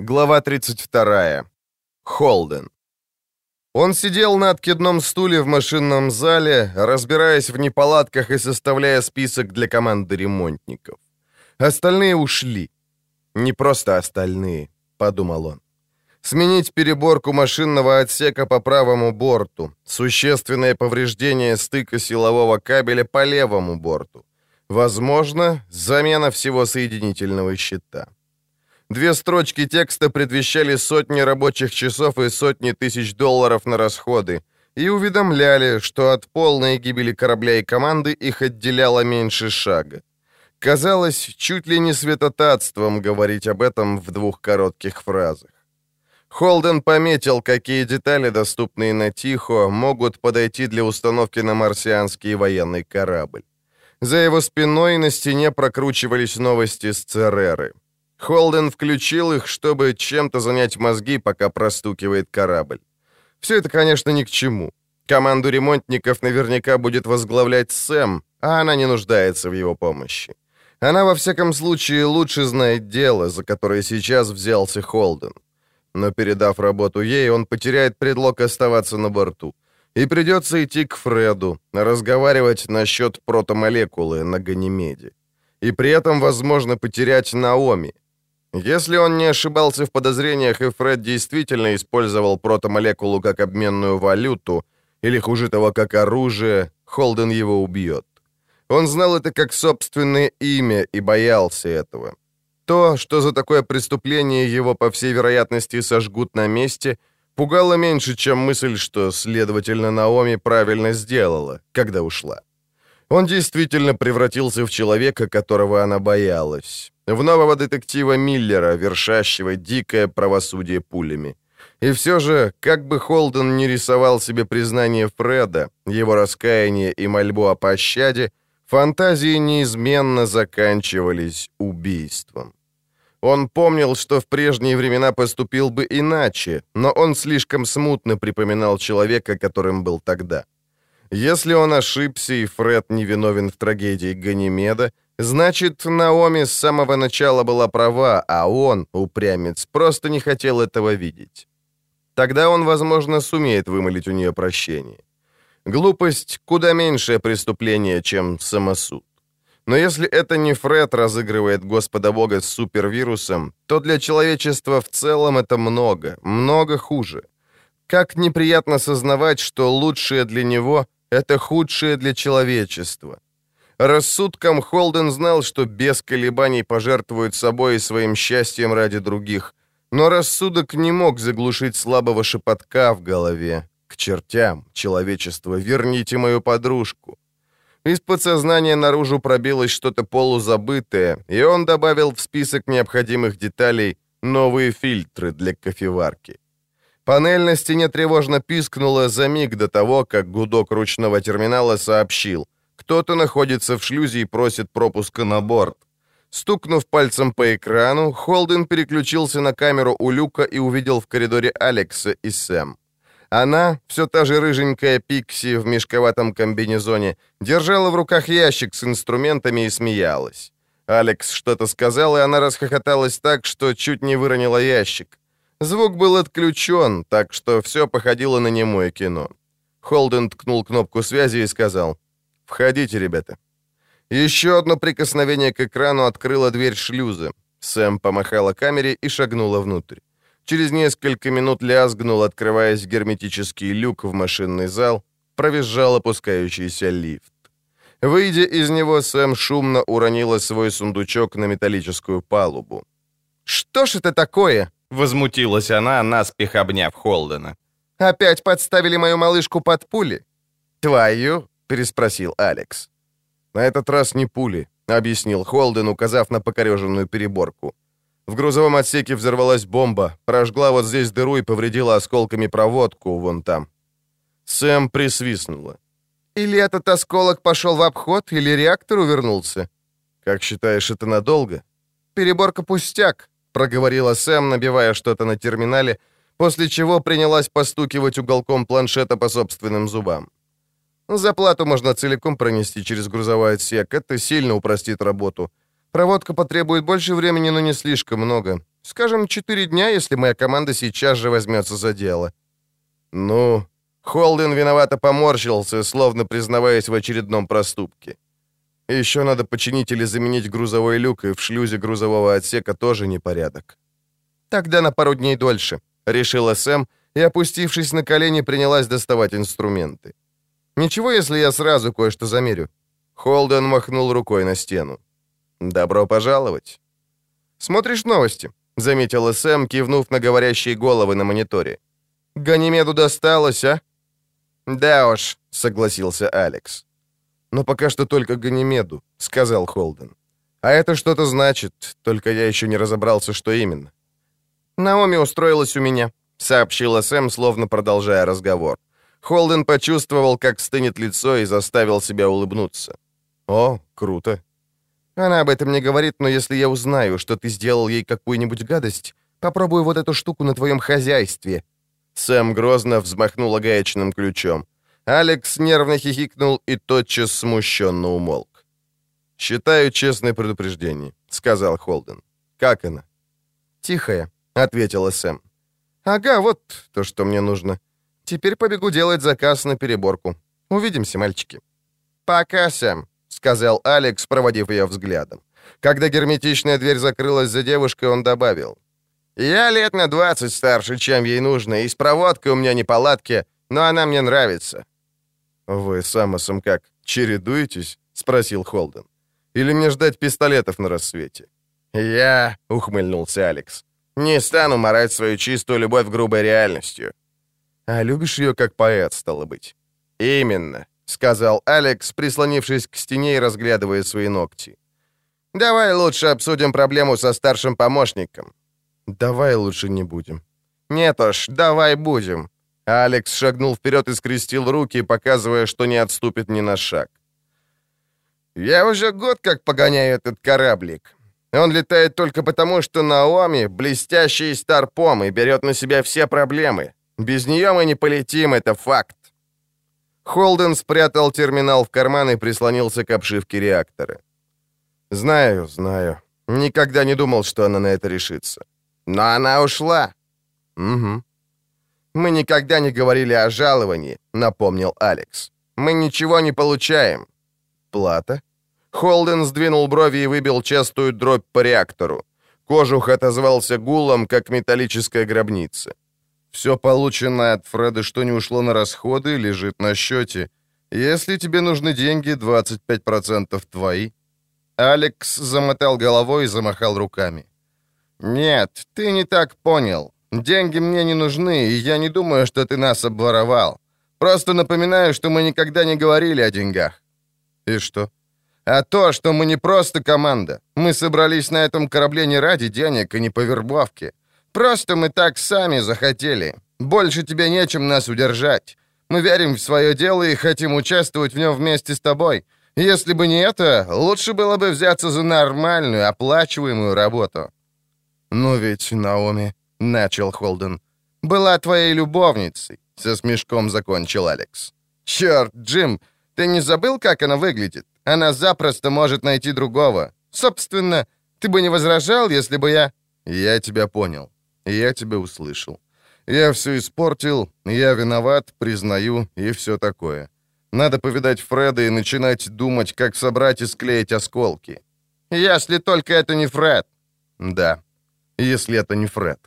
Глава 32. Холден. Он сидел на откидном стуле в машинном зале, разбираясь в неполадках и составляя список для команды ремонтников. Остальные ушли. Не просто остальные, подумал он. Сменить переборку машинного отсека по правому борту, существенное повреждение стыка силового кабеля по левому борту. Возможно, замена всего соединительного щита. Две строчки текста предвещали сотни рабочих часов и сотни тысяч долларов на расходы и уведомляли, что от полной гибели корабля и команды их отделяло меньше шага. Казалось, чуть ли не святотатством говорить об этом в двух коротких фразах. Холден пометил, какие детали, доступные на Тихо, могут подойти для установки на марсианский военный корабль. За его спиной на стене прокручивались новости с Цереры. Холден включил их, чтобы чем-то занять мозги, пока простукивает корабль. Все это, конечно, ни к чему. Команду ремонтников наверняка будет возглавлять Сэм, а она не нуждается в его помощи. Она, во всяком случае, лучше знает дело, за которое сейчас взялся Холден. Но передав работу ей, он потеряет предлог оставаться на борту. И придется идти к Фреду, разговаривать насчет протомолекулы на Ганимеде. И при этом, возможно, потерять Наоми, если он не ошибался в подозрениях, и Фред действительно использовал протомолекулу как обменную валюту, или хуже того, как оружие, Холден его убьет. Он знал это как собственное имя и боялся этого. То, что за такое преступление его, по всей вероятности, сожгут на месте, пугало меньше, чем мысль, что, следовательно, Наоми правильно сделала, когда ушла. Он действительно превратился в человека, которого она боялась в нового детектива Миллера, вершащего дикое правосудие пулями. И все же, как бы Холден не рисовал себе признание Фреда, его раскаяние и мольбу о пощаде, фантазии неизменно заканчивались убийством. Он помнил, что в прежние времена поступил бы иначе, но он слишком смутно припоминал человека, которым был тогда. Если он ошибся и Фред невиновен в трагедии Ганимеда, Значит, Наоми с самого начала была права, а он, упрямец, просто не хотел этого видеть. Тогда он, возможно, сумеет вымолить у нее прощение. Глупость — куда меньшее преступление, чем самосуд. Но если это не Фред разыгрывает Господа Бога с супервирусом, то для человечества в целом это много, много хуже. Как неприятно сознавать, что лучшее для него — это худшее для человечества. Рассудком Холден знал, что без колебаний пожертвует собой и своим счастьем ради других, но рассудок не мог заглушить слабого шепотка в голове. «К чертям, человечество, верните мою подружку!» Из подсознания наружу пробилось что-то полузабытое, и он добавил в список необходимых деталей новые фильтры для кофеварки. Панель на стене тревожно пискнула за миг до того, как гудок ручного терминала сообщил — кто-то находится в шлюзе и просит пропуска на борт. Стукнув пальцем по экрану, Холден переключился на камеру у люка и увидел в коридоре Алекса и Сэм. Она, все та же рыженькая Пикси в мешковатом комбинезоне, держала в руках ящик с инструментами и смеялась. Алекс что-то сказал, и она расхохоталась так, что чуть не выронила ящик. Звук был отключен, так что все походило на немое кино. Холден ткнул кнопку связи и сказал «Входите, ребята». Еще одно прикосновение к экрану открыло дверь шлюза. Сэм помахала камере и шагнула внутрь. Через несколько минут лязгнул, открываясь герметический люк в машинный зал, провизжал опускающийся лифт. Выйдя из него, Сэм шумно уронила свой сундучок на металлическую палубу. «Что ж это такое?» — возмутилась она, наспех обняв Холдена. «Опять подставили мою малышку под пули?» «Твою переспросил Алекс. «На этот раз не пули», — объяснил Холден, указав на покореженную переборку. В грузовом отсеке взорвалась бомба, прожгла вот здесь дыру и повредила осколками проводку вон там. Сэм присвистнула. «Или этот осколок пошел в обход, или реактор увернулся?» «Как считаешь, это надолго?» «Переборка пустяк», — проговорила Сэм, набивая что-то на терминале, после чего принялась постукивать уголком планшета по собственным зубам. Заплату можно целиком пронести через грузовой отсек. Это сильно упростит работу. Проводка потребует больше времени, но не слишком много. Скажем, четыре дня, если моя команда сейчас же возьмется за дело». «Ну...» Холден виновато поморщился, словно признаваясь в очередном проступке. Еще надо починить или заменить грузовой люк, и в шлюзе грузового отсека тоже непорядок. «Тогда на пару дней дольше», — решила Сэм, и, опустившись на колени, принялась доставать инструменты. «Ничего, если я сразу кое-что замерю?» Холден махнул рукой на стену. «Добро пожаловать». «Смотришь новости?» — заметила Сэм, кивнув на говорящие головы на мониторе. «Ганимеду досталось, а?» «Да уж», — согласился Алекс. «Но пока что только Ганимеду», — сказал Холден. «А это что-то значит, только я еще не разобрался, что именно». «Наоми устроилась у меня», — сообщила Сэм, словно продолжая разговор. Холден почувствовал, как стынет лицо и заставил себя улыбнуться. «О, круто». «Она об этом не говорит, но если я узнаю, что ты сделал ей какую-нибудь гадость, попробую вот эту штуку на твоем хозяйстве». Сэм грозно взмахнула гаечным ключом. Алекс нервно хихикнул и тотчас смущенно умолк. «Считаю честное предупреждение», — сказал Холден. «Как она?» «Тихая», — ответила Сэм. «Ага, вот то, что мне нужно. Теперь побегу делать заказ на переборку. Увидимся, мальчики». «Пока, Сэм», — сказал Алекс, проводив ее взглядом. Когда герметичная дверь закрылась за девушкой, он добавил. «Я лет на 20 старше, чем ей нужно, и с проводкой у меня неполадки, но она мне нравится». «Вы с Амосом как, чередуетесь?» — спросил Холден. «Или мне ждать пистолетов на рассвете?» «Я...» — ухмыльнулся Алекс. «Не стану морать свою чистую любовь грубой реальностью». «А любишь ее как поэт, стало быть?» «Именно», — сказал Алекс, прислонившись к стене и разглядывая свои ногти. «Давай лучше обсудим проблему со старшим помощником». «Давай лучше не будем». «Нет уж, давай будем». Алекс шагнул вперед и скрестил руки, показывая, что не отступит ни на шаг. «Я уже год как погоняю этот кораблик. Он летает только потому, что Наоми — блестящий старпом и берет на себя все проблемы. Без нее мы не полетим, это факт». Холден спрятал терминал в карман и прислонился к обшивке реактора. «Знаю, знаю. Никогда не думал, что она на это решится. Но она ушла». «Угу». «Мы никогда не говорили о жаловании», — напомнил Алекс. «Мы ничего не получаем». «Плата?» Холден сдвинул брови и выбил частую дробь по реактору. Кожух отозвался гулом, как металлическая гробница. «Все полученное от Фреда, что не ушло на расходы, лежит на счете. Если тебе нужны деньги, 25% твои». Алекс замотал головой и замахал руками. «Нет, ты не так понял. Деньги мне не нужны, и я не думаю, что ты нас обворовал. Просто напоминаю, что мы никогда не говорили о деньгах». «И что?» «А то, что мы не просто команда. Мы собрались на этом корабле не ради денег и не по вербовке. Просто мы так сами захотели. Больше тебе нечем нас удержать. Мы верим в свое дело и хотим участвовать в нем вместе с тобой. Если бы не это, лучше было бы взяться за нормальную, оплачиваемую работу». «Но ведь, Наоми...» — начал Холден. «Была твоей любовницей», — со смешком закончил Алекс. «Черт, Джим, ты не забыл, как она выглядит? Она запросто может найти другого. Собственно, ты бы не возражал, если бы я...» «Я тебя понял. Я тебя услышал. Я все испортил, я виноват, признаю, и все такое. Надо повидать Фреда и начинать думать, как собрать и склеить осколки. Если только это не Фред. Да, если это не Фред.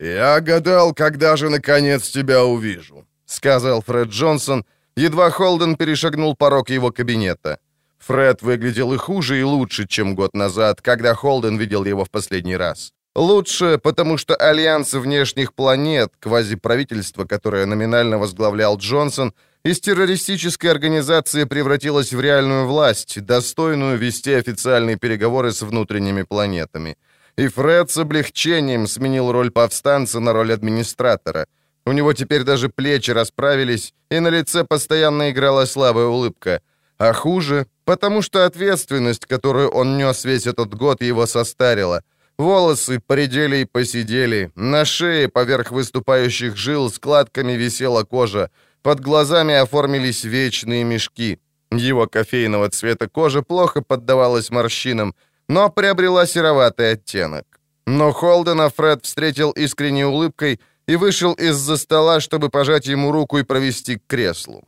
«Я гадал, когда же, наконец, тебя увижу», — сказал Фред Джонсон, едва Холден перешагнул порог его кабинета. Фред выглядел и хуже, и лучше, чем год назад, когда Холден видел его в последний раз. Лучше, потому что Альянс внешних планет, квазиправительство, которое номинально возглавлял Джонсон, из террористической организации превратилось в реальную власть, достойную вести официальные переговоры с внутренними планетами — и Фред с облегчением сменил роль повстанца на роль администратора. У него теперь даже плечи расправились, и на лице постоянно играла слабая улыбка. А хуже, потому что ответственность, которую он нес весь этот год, его состарила. Волосы поредели и посидели, на шее поверх выступающих жил складками висела кожа, под глазами оформились вечные мешки. Его кофейного цвета кожа плохо поддавалась морщинам, но приобрела сероватый оттенок. Но Холдена Фред встретил искренней улыбкой и вышел из-за стола, чтобы пожать ему руку и провести к креслу.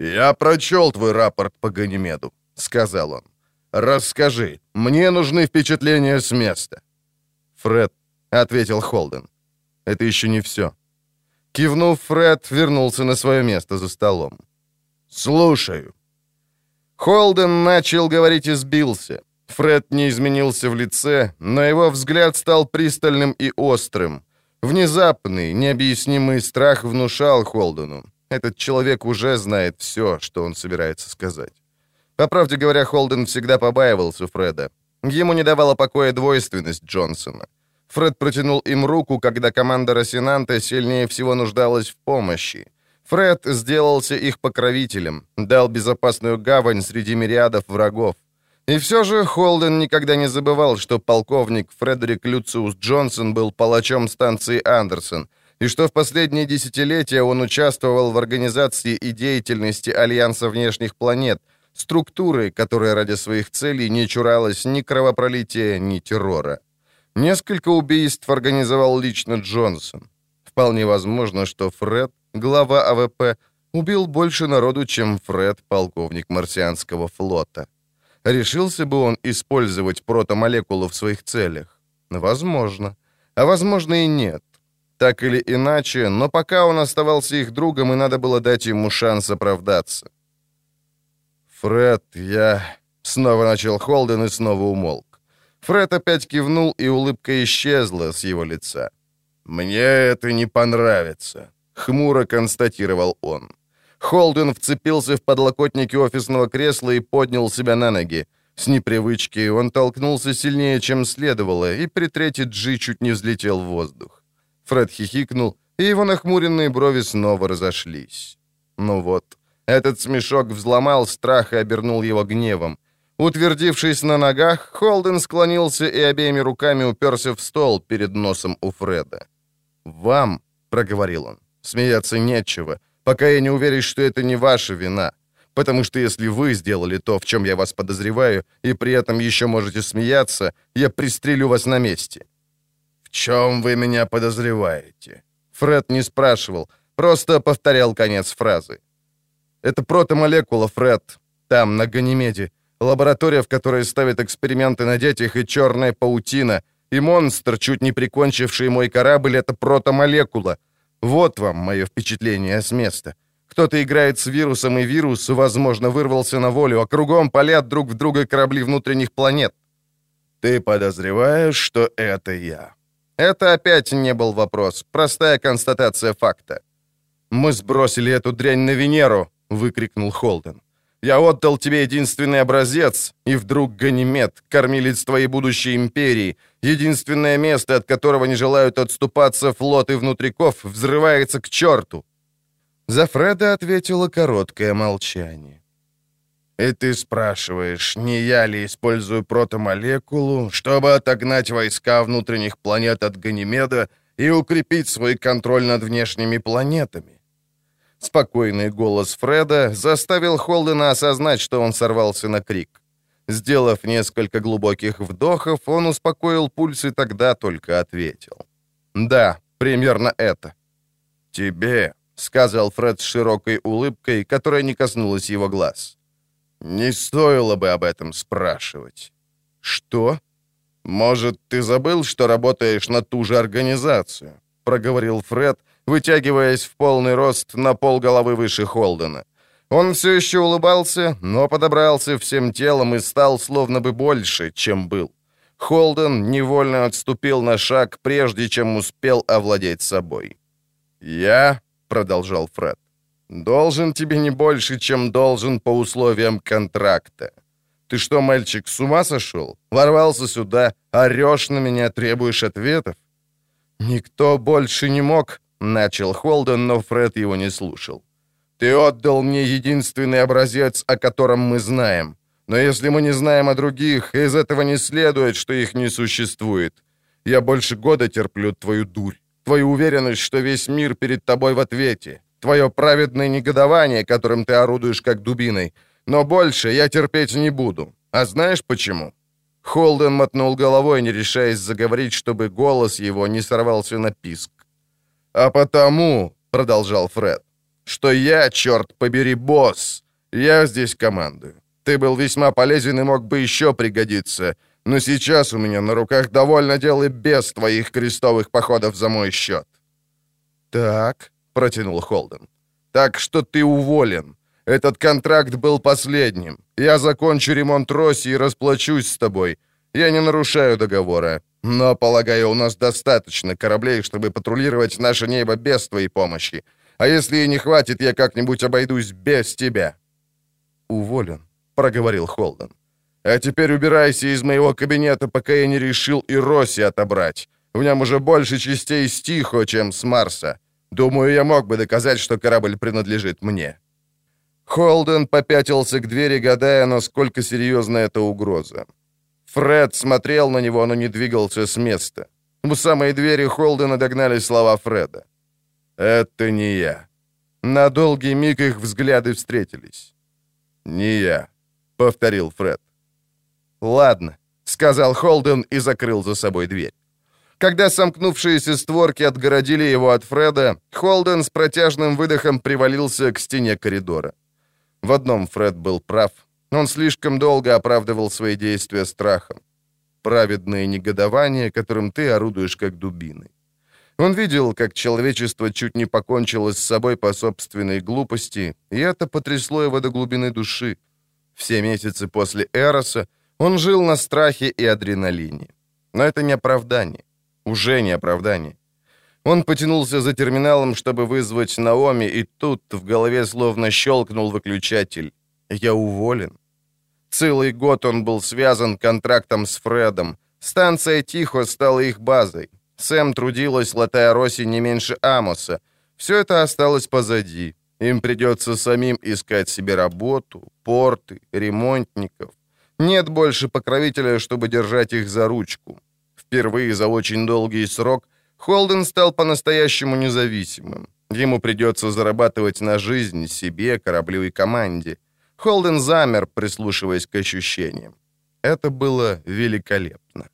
«Я прочел твой рапорт по Ганимеду», — сказал он. «Расскажи, мне нужны впечатления с места». «Фред», — ответил Холден, — «это еще не все». Кивнув, Фред вернулся на свое место за столом. «Слушаю». Холден начал говорить и сбился. Фред не изменился в лице, но его взгляд стал пристальным и острым. Внезапный, необъяснимый страх внушал Холдену. Этот человек уже знает все, что он собирается сказать. По правде говоря, Холден всегда побаивался Фреда. Ему не давала покоя двойственность Джонсона. Фред протянул им руку, когда команда Росинанта сильнее всего нуждалась в помощи. Фред сделался их покровителем, дал безопасную гавань среди мириадов врагов. И все же Холден никогда не забывал, что полковник Фредерик Люциус Джонсон был палачом станции Андерсон, и что в последние десятилетия он участвовал в организации и деятельности Альянса внешних планет, структуры, которая ради своих целей не чуралась ни кровопролития, ни террора. Несколько убийств организовал лично Джонсон. Вполне возможно, что Фред, глава АВП, убил больше народу, чем Фред, полковник марсианского флота. Решился бы он использовать протомолекулу в своих целях? Возможно. А возможно и нет. Так или иначе, но пока он оставался их другом, и надо было дать ему шанс оправдаться. «Фред, я...» — снова начал Холден и снова умолк. Фред опять кивнул, и улыбка исчезла с его лица. «Мне это не понравится», — хмуро констатировал он. Холден вцепился в подлокотники офисного кресла и поднял себя на ноги. С непривычки он толкнулся сильнее, чем следовало, и при третьей джи чуть не взлетел в воздух. Фред хихикнул, и его нахмуренные брови снова разошлись. Ну вот, этот смешок взломал страх и обернул его гневом. Утвердившись на ногах, Холден склонился и обеими руками уперся в стол перед носом у Фреда. «Вам», — проговорил он, — «смеяться нечего пока я не уверен, что это не ваша вина. Потому что если вы сделали то, в чем я вас подозреваю, и при этом еще можете смеяться, я пристрелю вас на месте». «В чем вы меня подозреваете?» Фред не спрашивал, просто повторял конец фразы. «Это протомолекула, Фред. Там, на Ганимеде. Лаборатория, в которой ставят эксперименты на детях, и черная паутина. И монстр, чуть не прикончивший мой корабль, это протомолекула. Вот вам мое впечатление с места. Кто-то играет с вирусом, и вирус, возможно, вырвался на волю, а кругом палят друг в друга корабли внутренних планет. Ты подозреваешь, что это я? Это опять не был вопрос, простая констатация факта. «Мы сбросили эту дрянь на Венеру!» — выкрикнул Холден. «Я отдал тебе единственный образец, и вдруг Ганимед, кормилец твоей будущей империи, Единственное место, от которого не желают отступаться флоты внутриков, взрывается к черту!» За Фреда ответило короткое молчание. «И ты спрашиваешь, не я ли использую протомолекулу, чтобы отогнать войска внутренних планет от Ганимеда и укрепить свой контроль над внешними планетами?» Спокойный голос Фреда заставил Холдена осознать, что он сорвался на крик. Сделав несколько глубоких вдохов, он успокоил пульс и тогда только ответил. «Да, примерно это». «Тебе», — сказал Фред с широкой улыбкой, которая не коснулась его глаз. «Не стоило бы об этом спрашивать». «Что?» «Может, ты забыл, что работаешь на ту же организацию?» — проговорил Фред, вытягиваясь в полный рост на пол головы выше Холдена. Он все еще улыбался, но подобрался всем телом и стал словно бы больше, чем был. Холден невольно отступил на шаг, прежде чем успел овладеть собой. «Я», — продолжал Фред, — «должен тебе не больше, чем должен по условиям контракта. Ты что, мальчик, с ума сошел? Ворвался сюда, орешь на меня, требуешь ответов?» «Никто больше не мог», — начал Холден, но Фред его не слушал. Ты отдал мне единственный образец, о котором мы знаем. Но если мы не знаем о других, из этого не следует, что их не существует. Я больше года терплю твою дурь, твою уверенность, что весь мир перед тобой в ответе, твое праведное негодование, которым ты орудуешь как дубиной. Но больше я терпеть не буду. А знаешь почему?» Холден мотнул головой, не решаясь заговорить, чтобы голос его не сорвался на писк. «А потому», — продолжал Фред, — «что я, черт побери, босс. Я здесь командую. Ты был весьма полезен и мог бы еще пригодиться, но сейчас у меня на руках довольно дел и без твоих крестовых походов за мой счет». «Так», — протянул Холден, — «так что ты уволен. Этот контракт был последним. Я закончу ремонт Росси и расплачусь с тобой. Я не нарушаю договора. Но, полагаю, у нас достаточно кораблей, чтобы патрулировать наше небо без твоей помощи. А если и не хватит, я как-нибудь обойдусь без тебя». «Уволен», — проговорил Холден. «А теперь убирайся из моего кабинета, пока я не решил и Росси отобрать. В нем уже больше частей с Тихо, чем с Марса. Думаю, я мог бы доказать, что корабль принадлежит мне». Холден попятился к двери, гадая, насколько серьезна эта угроза. Фред смотрел на него, но не двигался с места. У самой двери Холдена догнали слова Фреда. «Это не я». На долгий миг их взгляды встретились. «Не я», — повторил Фред. «Ладно», — сказал Холден и закрыл за собой дверь. Когда сомкнувшиеся створки отгородили его от Фреда, Холден с протяжным выдохом привалился к стене коридора. В одном Фред был прав. Он слишком долго оправдывал свои действия страхом. Праведное негодование, которым ты орудуешь как дубиной. Он видел, как человечество чуть не покончило с собой по собственной глупости, и это потрясло его до глубины души. Все месяцы после Эроса он жил на страхе и адреналине. Но это не оправдание. Уже не оправдание. Он потянулся за терминалом, чтобы вызвать Наоми, и тут в голове словно щелкнул выключатель. «Я уволен». Целый год он был связан контрактом с Фредом. Станция Тихо стала их базой. Сэм трудилась, латая Росси не меньше Амоса. Все это осталось позади. Им придется самим искать себе работу, порты, ремонтников. Нет больше покровителя, чтобы держать их за ручку. Впервые за очень долгий срок – Холден стал по-настоящему независимым. Ему придется зарабатывать на жизнь себе, кораблю и команде. Холден замер, прислушиваясь к ощущениям. Это было великолепно.